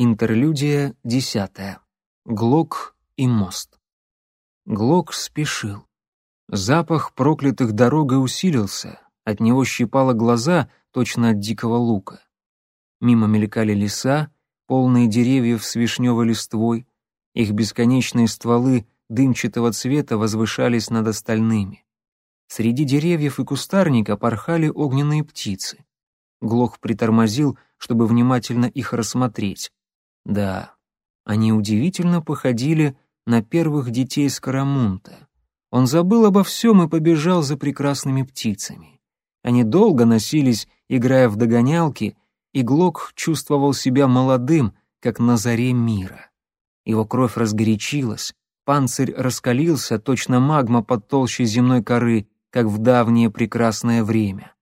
Интерлюдия десятая. Глок и мост. Глок спешил. Запах проклятых дорог усилился, от него щипало глаза, точно от дикого лука. Мимо мелькали леса, полные деревьев с вишневой листвой, их бесконечные стволы дымчатого цвета возвышались над остальными. Среди деревьев и кустарника порхали огненные птицы. Глох притормозил, чтобы внимательно их рассмотреть. Да, они удивительно походили на первых детей Скоромунта. Он забыл обо всем и побежал за прекрасными птицами. Они долго носились, играя в догонялки, и Глок чувствовал себя молодым, как на заре мира. Его кровь разгорячилась, панцирь раскалился, точно магма под толщей земной коры, как в давнее прекрасное время.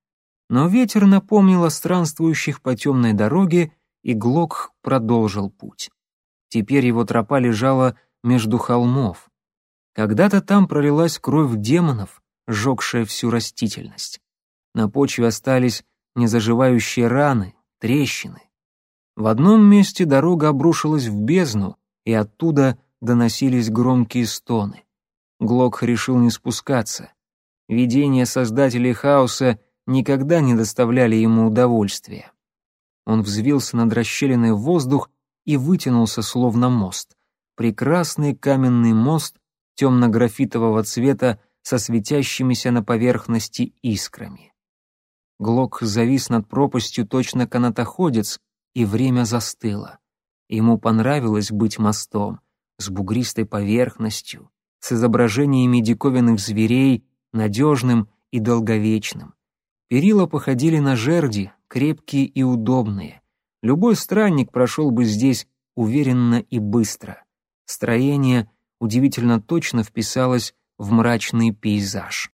Но ветер напомнил о странствующих по темной дороге и Глок продолжил путь. Теперь его тропа лежала между холмов. Когда-то там пролилась кровь демонов, сжегшая всю растительность. На почве остались незаживающие раны, трещины. В одном месте дорога обрушилась в бездну, и оттуда доносились громкие стоны. Глок решил не спускаться. Видения создателей хаоса никогда не доставляли ему удовольствия. Он взвился над расщелиной в воздух и вытянулся, словно мост. Прекрасный каменный мост темно-графитового цвета со светящимися на поверхности искрами. Глок завис над пропастью точно канатоходец, и время застыло. Ему понравилось быть мостом, с бугристой поверхностью, с изображениями диковинных зверей, надежным и долговечным. Перила походили на жерди, крепкие и удобные. Любой странник прошел бы здесь уверенно и быстро. Строение удивительно точно вписалось в мрачный пейзаж.